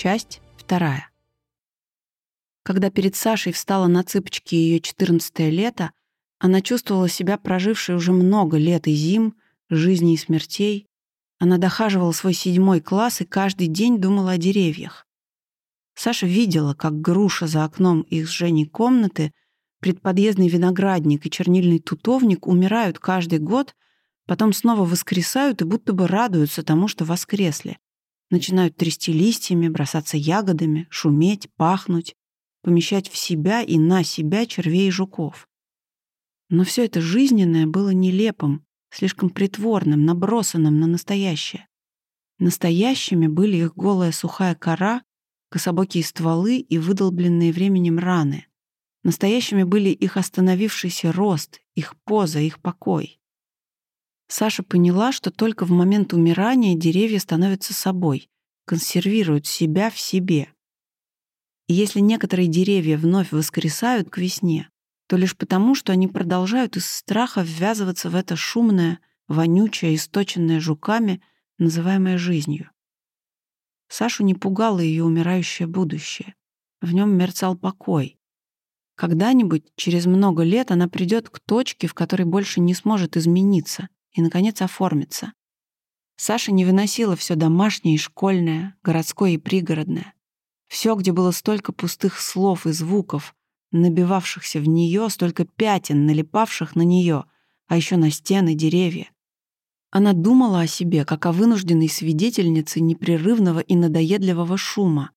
Часть вторая. Когда перед Сашей встала на цыпочки ее 14 лето, она чувствовала себя прожившей уже много лет и зим, жизней и смертей. Она дохаживала свой седьмой класс и каждый день думала о деревьях. Саша видела, как груша за окном их с Женей комнаты, предподъездный виноградник и чернильный тутовник умирают каждый год, потом снова воскресают и будто бы радуются тому, что воскресли. Начинают трясти листьями, бросаться ягодами, шуметь, пахнуть помещать в себя и на себя червей и жуков. Но все это жизненное было нелепым, слишком притворным, набросанным на настоящее. Настоящими были их голая сухая кора, кособокие стволы и выдолбленные временем раны. Настоящими были их остановившийся рост, их поза, их покой. Саша поняла, что только в момент умирания деревья становятся собой, консервируют себя в себе. И если некоторые деревья вновь воскресают к весне, то лишь потому, что они продолжают из страха ввязываться в это шумное, вонючее, источенное жуками, называемое жизнью. Сашу не пугало ее умирающее будущее. В нем мерцал покой. Когда-нибудь, через много лет, она придет к точке, в которой больше не сможет измениться и, наконец, оформиться. Саша не выносила все домашнее и школьное, городское и пригородное. Все, где было столько пустых слов и звуков, набивавшихся в нее, столько пятен, налипавших на нее, а еще на стены, деревья. Она думала о себе, как о вынужденной свидетельнице непрерывного и надоедливого шума,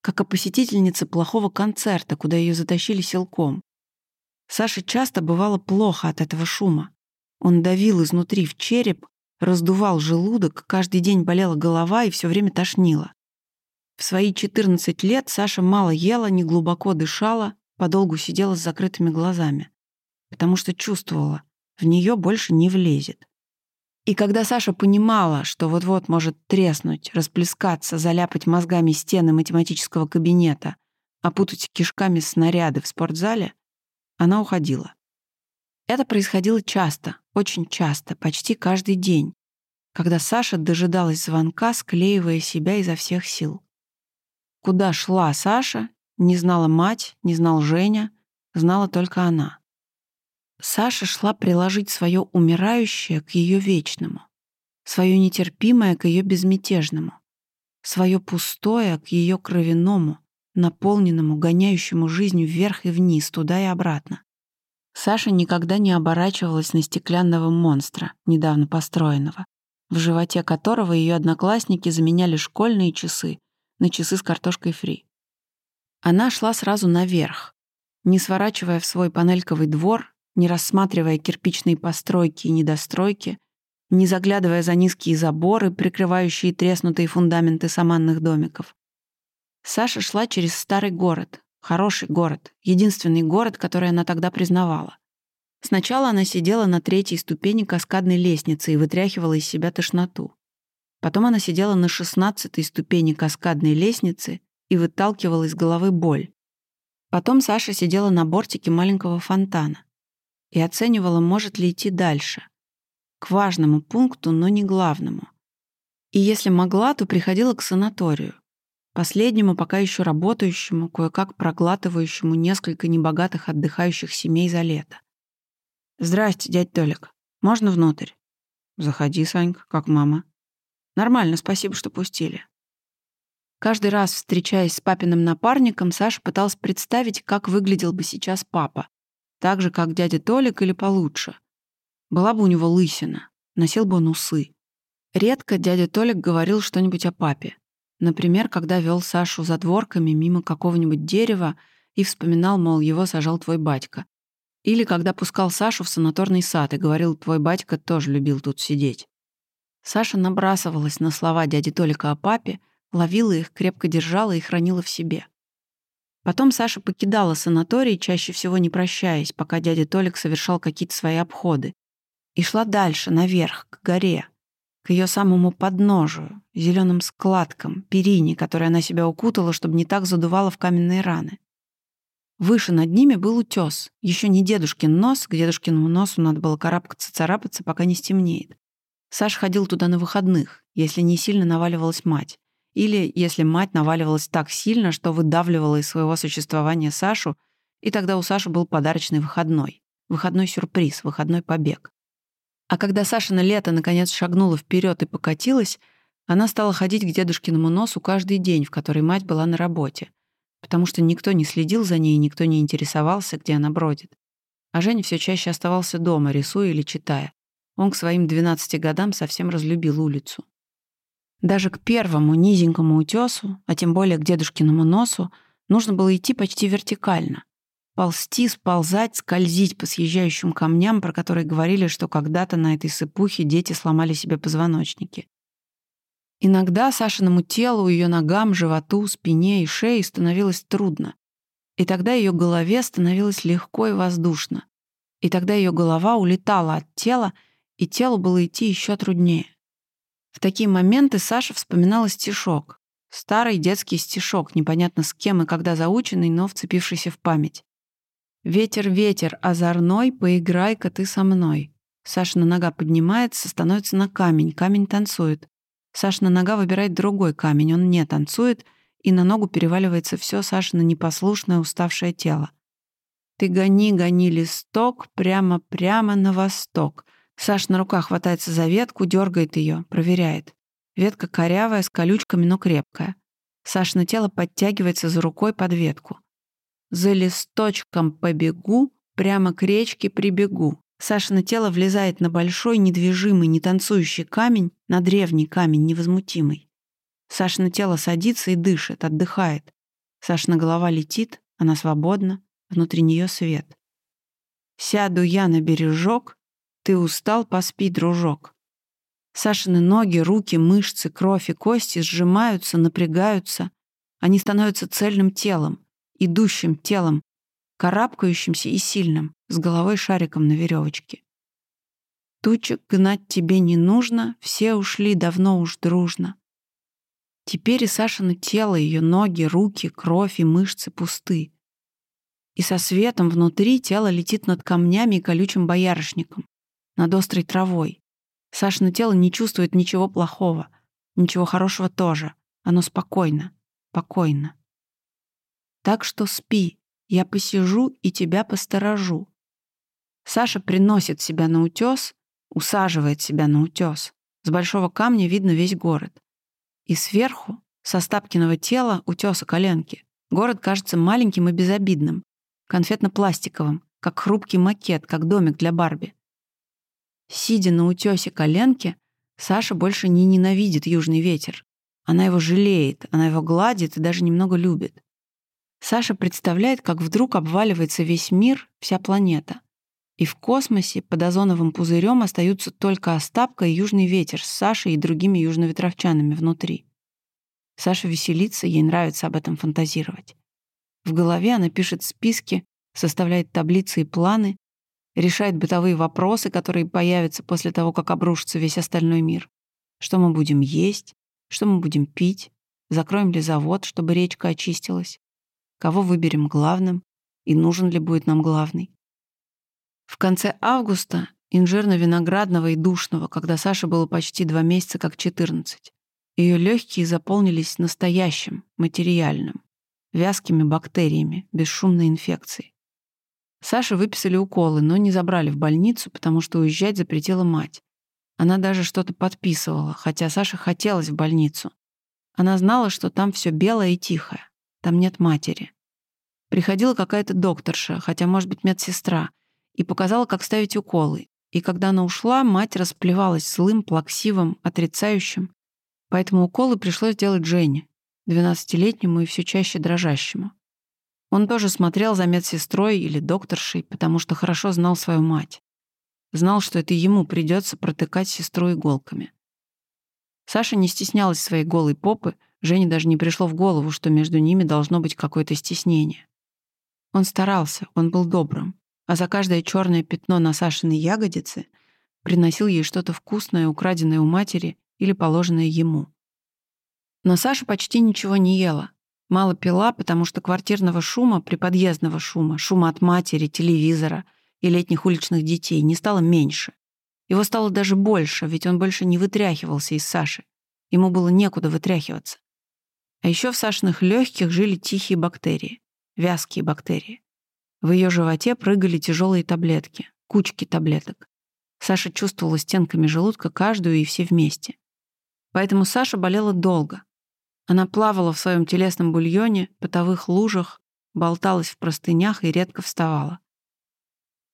как о посетительнице плохого концерта, куда ее затащили силком. Саше часто бывало плохо от этого шума. Он давил изнутри в череп, раздувал желудок, каждый день болела голова и все время тошнило. В свои 14 лет Саша мало ела, неглубоко дышала, подолгу сидела с закрытыми глазами, потому что чувствовала, в нее больше не влезет. И когда Саша понимала, что вот-вот может треснуть, расплескаться, заляпать мозгами стены математического кабинета, опутать кишками снаряды в спортзале, она уходила. Это происходило часто, очень часто, почти каждый день, когда Саша дожидалась звонка, склеивая себя изо всех сил. Куда шла Саша, не знала мать, не знал Женя, знала только она. Саша шла приложить свое умирающее к ее вечному, свое нетерпимое к ее безмятежному, свое пустое к ее кровяному, наполненному, гоняющему жизнь вверх и вниз, туда и обратно. Саша никогда не оборачивалась на стеклянного монстра, недавно построенного, в животе которого ее одноклассники заменяли школьные часы на часы с картошкой фри. Она шла сразу наверх, не сворачивая в свой панельковый двор, не рассматривая кирпичные постройки и недостройки, не заглядывая за низкие заборы, прикрывающие треснутые фундаменты саманных домиков. Саша шла через старый город, хороший город, единственный город, который она тогда признавала. Сначала она сидела на третьей ступени каскадной лестницы и вытряхивала из себя тошноту. Потом она сидела на шестнадцатой ступени каскадной лестницы и выталкивала из головы боль. Потом Саша сидела на бортике маленького фонтана и оценивала, может ли идти дальше. К важному пункту, но не главному. И если могла, то приходила к санаторию. Последнему, пока еще работающему, кое-как проглатывающему несколько небогатых отдыхающих семей за лето. «Здрасте, дядь Толик. Можно внутрь?» «Заходи, Санька, как мама». Нормально, спасибо, что пустили. Каждый раз, встречаясь с папиным напарником, Саша пытался представить, как выглядел бы сейчас папа. Так же, как дядя Толик или получше. Была бы у него лысина, носил бы он усы. Редко дядя Толик говорил что-нибудь о папе. Например, когда вел Сашу за дворками мимо какого-нибудь дерева и вспоминал, мол, его сажал твой батька. Или когда пускал Сашу в санаторный сад и говорил, твой батька тоже любил тут сидеть. Саша набрасывалась на слова дяди Толика о папе, ловила их, крепко держала и хранила в себе. Потом Саша покидала санаторий, чаще всего не прощаясь, пока дядя Толик совершал какие-то свои обходы. И шла дальше, наверх, к горе, к ее самому подножию, зеленым складкам, перине, которой она себя укутала, чтобы не так задувало в каменные раны. Выше над ними был утес, еще не дедушкин нос, к дедушкиному носу надо было карабкаться-царапаться, пока не стемнеет. Саш ходил туда на выходных, если не сильно наваливалась мать, или если мать наваливалась так сильно, что выдавливала из своего существования Сашу, и тогда у Саши был подарочный выходной. Выходной сюрприз, выходной побег. А когда Саша на лето наконец шагнула вперед и покатилась, она стала ходить к дедушкиному носу каждый день, в который мать была на работе, потому что никто не следил за ней, никто не интересовался, где она бродит. А Женя все чаще оставался дома, рисуя или читая. Он к своим 12 годам совсем разлюбил улицу. Даже к первому низенькому утесу, а тем более к дедушкиному носу, нужно было идти почти вертикально. Ползти, сползать, скользить по съезжающим камням, про которые говорили, что когда-то на этой сыпухе дети сломали себе позвоночники. Иногда Сашиному телу, ее ногам, животу, спине и шее становилось трудно. И тогда ее голове становилось легко и воздушно. И тогда ее голова улетала от тела, и телу было идти еще труднее. В такие моменты Саша вспоминала стишок. Старый детский стишок, непонятно с кем и когда заученный, но вцепившийся в память. «Ветер, ветер, озорной, поиграй-ка ты со мной». Сашина нога поднимается, становится на камень, камень танцует. Сашина нога выбирает другой камень, он не танцует, и на ногу переваливается все Сашина непослушное, уставшее тело. «Ты гони, гони листок прямо-прямо на восток». Саша на руках хватается за ветку, дергает ее, проверяет. Ветка корявая, с колючками, но крепкая. Сашина тело подтягивается за рукой под ветку. За листочком побегу, прямо к речке прибегу. Сашино тело влезает на большой, недвижимый, не танцующий камень, на древний камень, невозмутимый. Сашино тело садится и дышит, отдыхает. Сашина голова летит, она свободна, внутри нее свет. «Сяду я на бережок, ты устал, поспи, дружок». Сашины ноги, руки, мышцы, кровь и кости сжимаются, напрягаются. Они становятся цельным телом идущим телом, карабкающимся и сильным, с головой шариком на веревочке. Тучек гнать тебе не нужно, все ушли давно уж дружно. Теперь и Сашина тело, ее ноги, руки, кровь и мышцы пусты. И со светом внутри тело летит над камнями и колючим боярышником, над острой травой. Сашина тело не чувствует ничего плохого, ничего хорошего тоже. Оно спокойно, спокойно. Так что спи, я посижу и тебя посторожу. Саша приносит себя на утес, усаживает себя на утес. С большого камня видно весь город. И сверху, со Стапкиного тела, утеса коленки, город кажется маленьким и безобидным, конфетно-пластиковым, как хрупкий макет, как домик для Барби. Сидя на утесе коленки, Саша больше не ненавидит южный ветер. Она его жалеет, она его гладит и даже немного любит. Саша представляет, как вдруг обваливается весь мир, вся планета. И в космосе под озоновым пузырем остаются только Остапка и южный ветер с Сашей и другими южноветровчанами внутри. Саша веселится, ей нравится об этом фантазировать. В голове она пишет списки, составляет таблицы и планы, решает бытовые вопросы, которые появятся после того, как обрушится весь остальной мир. Что мы будем есть, что мы будем пить, закроем ли завод, чтобы речка очистилась, кого выберем главным и нужен ли будет нам главный. В конце августа, инжирно-виноградного и душного, когда Саше было почти два месяца как 14, ее легкие заполнились настоящим, материальным, вязкими бактериями, бесшумной инфекцией. Саше выписали уколы, но не забрали в больницу, потому что уезжать запретила мать. Она даже что-то подписывала, хотя Саше хотелось в больницу. Она знала, что там все белое и тихое. Там нет матери. Приходила какая-то докторша, хотя, может быть, медсестра, и показала, как ставить уколы. И когда она ушла, мать расплевалась злым, плаксивым, отрицающим. Поэтому уколы пришлось делать Жене, двенадцатилетнему и все чаще дрожащему. Он тоже смотрел за медсестрой или докторшей, потому что хорошо знал свою мать. Знал, что это ему придется протыкать сестру иголками. Саша не стеснялась своей голой попы, Жене даже не пришло в голову, что между ними должно быть какое-то стеснение. Он старался, он был добрым, а за каждое черное пятно на Сашиной ягодице приносил ей что-то вкусное, украденное у матери или положенное ему. Но Саша почти ничего не ела. Мало пила, потому что квартирного шума, приподъездного шума, шума от матери, телевизора и летних уличных детей не стало меньше. Его стало даже больше, ведь он больше не вытряхивался из Саши. Ему было некуда вытряхиваться. А еще в Сашиных легких жили тихие бактерии, вязкие бактерии. В ее животе прыгали тяжелые таблетки, кучки таблеток. Саша чувствовала стенками желудка каждую и все вместе. Поэтому Саша болела долго. Она плавала в своем телесном бульоне, потовых лужах, болталась в простынях и редко вставала.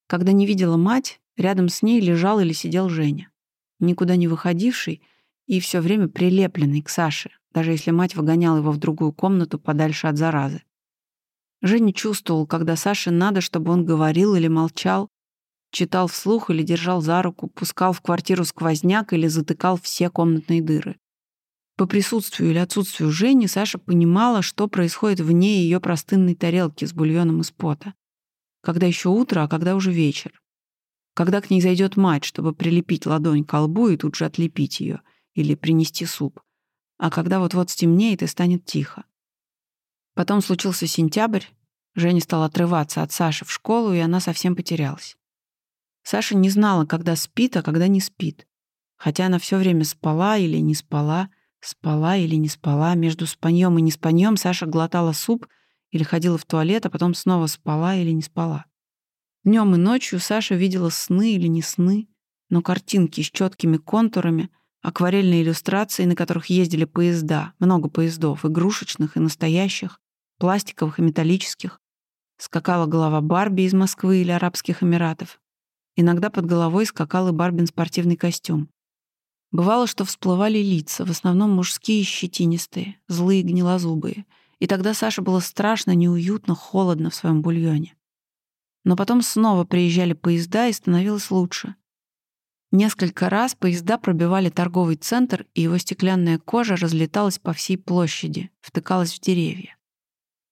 Когда не видела мать, рядом с ней лежал или сидел Женя, никуда не выходивший и все время прилепленный к Саше, даже если мать выгоняла его в другую комнату подальше от заразы. Женя чувствовал, когда Саше надо, чтобы он говорил или молчал, читал вслух или держал за руку, пускал в квартиру сквозняк или затыкал все комнатные дыры. По присутствию или отсутствию Жени Саша понимала, что происходит вне ее простынной тарелки с бульоном из пота. Когда еще утро, а когда уже вечер. Когда к ней зайдет мать, чтобы прилепить ладонь к колбу и тут же отлепить ее, или принести суп. А когда вот-вот стемнеет и станет тихо. Потом случился сентябрь, Женя стала отрываться от Саши в школу, и она совсем потерялась. Саша не знала, когда спит, а когда не спит. Хотя она все время спала или не спала, спала или не спала. Между спаньем и неспаньем Саша глотала суп или ходила в туалет, а потом снова спала или не спала. Днем и ночью Саша видела сны или не сны, но картинки с четкими контурами, акварельные иллюстрации, на которых ездили поезда, много поездов, игрушечных и настоящих, пластиковых и металлических. Скакала голова Барби из Москвы или Арабских Эмиратов. Иногда под головой скакал и Барбин спортивный костюм. Бывало, что всплывали лица, в основном мужские щетинистые, злые гнилозубые. И тогда Саше было страшно, неуютно, холодно в своем бульоне. Но потом снова приезжали поезда, и становилось лучше. Несколько раз поезда пробивали торговый центр, и его стеклянная кожа разлеталась по всей площади, втыкалась в деревья.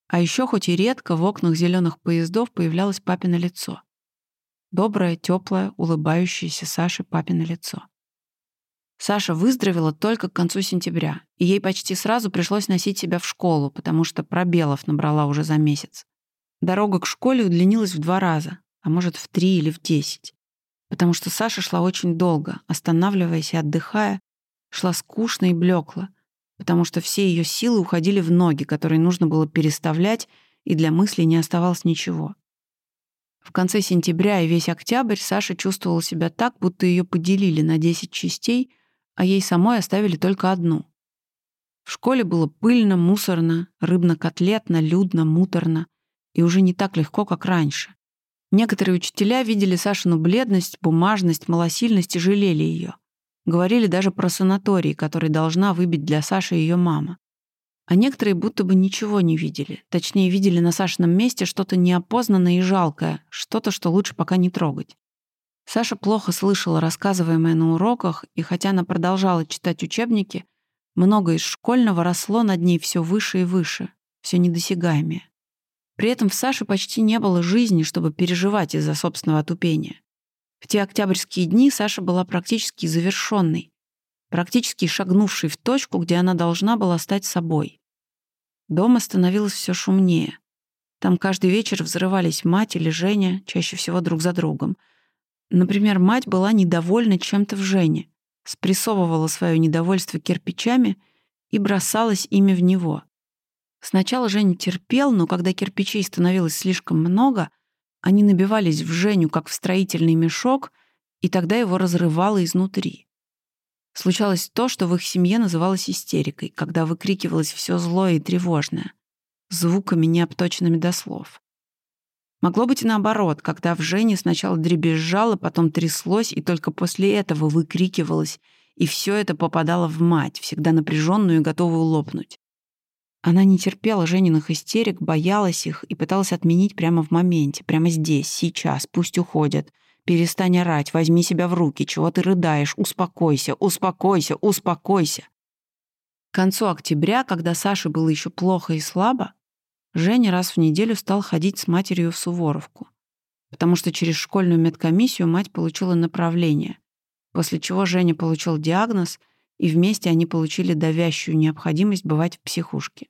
А еще хоть и редко в окнах зеленых поездов появлялось папино лицо. Доброе, теплое, улыбающееся Саше папино лицо. Саша выздоровела только к концу сентября, и ей почти сразу пришлось носить себя в школу, потому что пробелов набрала уже за месяц. Дорога к школе удлинилась в два раза, а может в три или в десять. Потому что Саша шла очень долго, останавливаясь и отдыхая, шла скучно и блекло, потому что все ее силы уходили в ноги, которые нужно было переставлять, и для мыслей не оставалось ничего. В конце сентября и весь октябрь Саша чувствовала себя так, будто ее поделили на 10 частей, а ей самой оставили только одну. В школе было пыльно, мусорно, рыбно-котлетно, людно, муторно и уже не так легко, как раньше. Некоторые учителя видели Сашину бледность, бумажность, малосильность и жалели ее. Говорили даже про санаторий, который должна выбить для Саши ее мама. А некоторые будто бы ничего не видели. Точнее, видели на Сашином месте что-то неопознанное и жалкое, что-то, что лучше пока не трогать. Саша плохо слышала рассказываемое на уроках, и хотя она продолжала читать учебники, многое из школьного росло над ней все выше и выше, все недосягаемее. При этом в Саше почти не было жизни, чтобы переживать из-за собственного отупения. В те октябрьские дни Саша была практически завершенной, практически шагнувшей в точку, где она должна была стать собой. Дома становилось все шумнее. Там каждый вечер взрывались мать или Женя, чаще всего друг за другом. Например, мать была недовольна чем-то в Жене, спрессовывала свое недовольство кирпичами и бросалась ими в него. Сначала Женя терпел, но когда кирпичей становилось слишком много, они набивались в Женю, как в строительный мешок, и тогда его разрывало изнутри. Случалось то, что в их семье называлось истерикой, когда выкрикивалось все злое и тревожное, звуками, не обточенными до слов. Могло быть и наоборот, когда в Жене сначала дребезжало, потом тряслось, и только после этого выкрикивалось, и все это попадало в мать, всегда напряженную и готовую лопнуть. Она не терпела Жениных истерик, боялась их и пыталась отменить прямо в моменте, прямо здесь, сейчас, пусть уходят — Перестань орать, возьми себя в руки, чего ты рыдаешь, успокойся, успокойся, успокойся. К концу октября, когда Саше было еще плохо и слабо, Женя раз в неделю стал ходить с матерью в Суворовку, потому что через школьную медкомиссию мать получила направление, после чего Женя получил диагноз, и вместе они получили давящую необходимость бывать в психушке.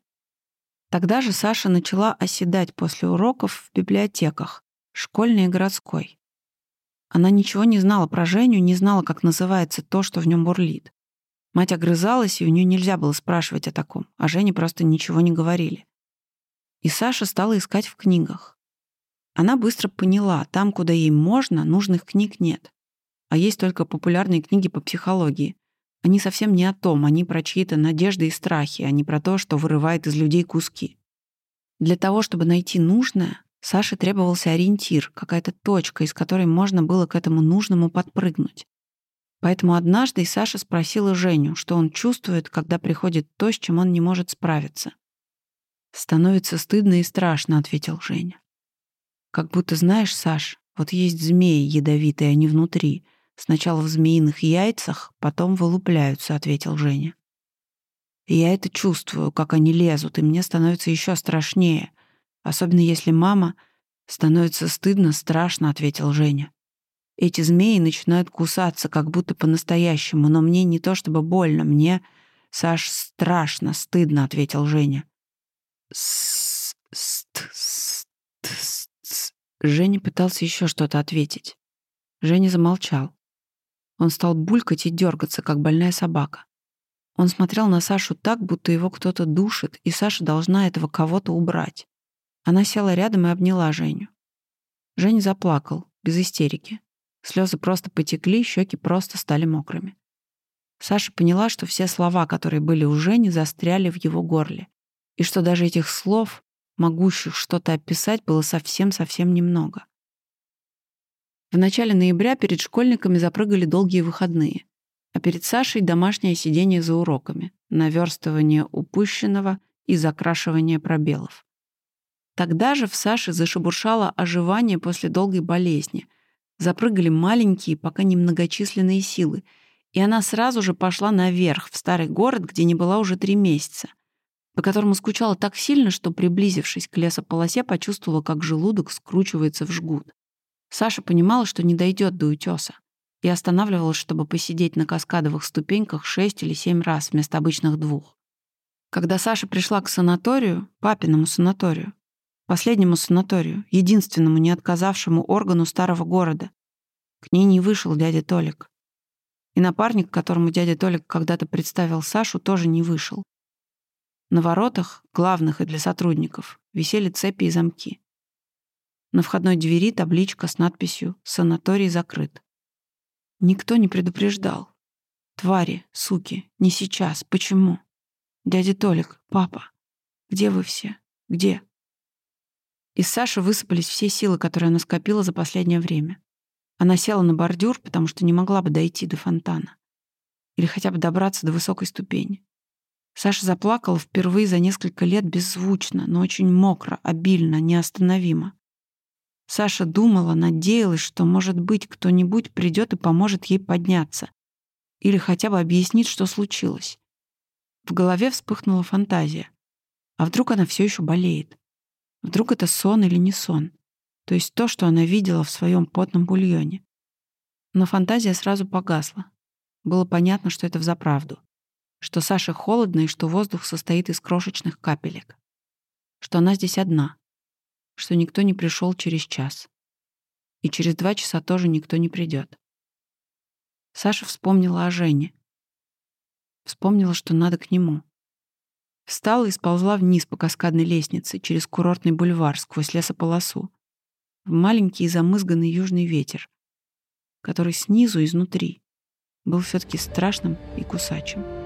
Тогда же Саша начала оседать после уроков в библиотеках, школьной и городской. Она ничего не знала про Женю, не знала, как называется то, что в нем бурлит. Мать огрызалась, и у нее нельзя было спрашивать о таком, а Жене просто ничего не говорили. И Саша стала искать в книгах. Она быстро поняла, там, куда ей можно, нужных книг нет. А есть только популярные книги по психологии. Они совсем не о том, они про чьи-то надежды и страхи, а не про то, что вырывает из людей куски. Для того, чтобы найти нужное, Саше требовался ориентир, какая-то точка, из которой можно было к этому нужному подпрыгнуть. Поэтому однажды Саша спросила Женю, что он чувствует, когда приходит то, с чем он не может справиться. «Становится стыдно и страшно», — ответил Женя. «Как будто знаешь, Саш, вот есть змеи ядовитые, они внутри. Сначала в змеиных яйцах, потом вылупляются», — ответил Женя. Я это чувствую, как они лезут, и мне становится еще страшнее. Особенно если мама... Становится стыдно, страшно, ответил Женя. Эти змеи начинают кусаться, как будто по-настоящему, но мне не то чтобы больно, мне, Саш, страшно, стыдно, ответил Женя. Женя пытался еще что-то ответить. Женя замолчал. Он стал булькать и дергаться, как больная собака. Он смотрел на Сашу так, будто его кто-то душит, и Саша должна этого кого-то убрать. Она села рядом и обняла Женю. Женя заплакал, без истерики. Слезы просто потекли, щеки просто стали мокрыми. Саша поняла, что все слова, которые были у Жени, застряли в его горле. И что даже этих слов, могущих что-то описать, было совсем-совсем немного. В начале ноября перед школьниками запрыгали долгие выходные, а перед Сашей домашнее сидение за уроками, наверстывание упущенного и закрашивание пробелов. Тогда же в Саше зашебуршало оживание после долгой болезни. Запрыгали маленькие, пока немногочисленные силы, и она сразу же пошла наверх, в старый город, где не была уже три месяца, по которому скучала так сильно, что, приблизившись к лесополосе, почувствовала, как желудок скручивается в жгут. Саша понимала, что не дойдет до утеса, и останавливалась, чтобы посидеть на каскадовых ступеньках шесть или семь раз вместо обычных двух. Когда Саша пришла к санаторию, папиному санаторию, последнему санаторию, единственному не отказавшему органу старого города. К ней не вышел дядя Толик. И напарник, которому дядя Толик когда-то представил Сашу, тоже не вышел. На воротах, главных и для сотрудников, висели цепи и замки. На входной двери табличка с надписью «Санаторий закрыт». Никто не предупреждал. Твари, суки, не сейчас. Почему? Дядя Толик, папа, где вы все? Где? Из Саши высыпались все силы, которые она скопила за последнее время. Она села на бордюр, потому что не могла бы дойти до фонтана. Или хотя бы добраться до высокой ступени. Саша заплакала впервые за несколько лет беззвучно, но очень мокро, обильно, неостановимо. Саша думала, надеялась, что, может быть, кто-нибудь придет и поможет ей подняться. Или хотя бы объяснит, что случилось. В голове вспыхнула фантазия. А вдруг она все еще болеет? Вдруг это сон или не сон? То есть то, что она видела в своем потном бульоне. Но фантазия сразу погасла. Было понятно, что это взаправду. Что Саше холодно и что воздух состоит из крошечных капелек. Что она здесь одна. Что никто не пришел через час. И через два часа тоже никто не придет. Саша вспомнила о Жене. Вспомнила, что надо к нему. Встала и сползла вниз по каскадной лестнице через курортный бульвар сквозь лесополосу в маленький замызганный южный ветер, который снизу, изнутри, был все таки страшным и кусачим.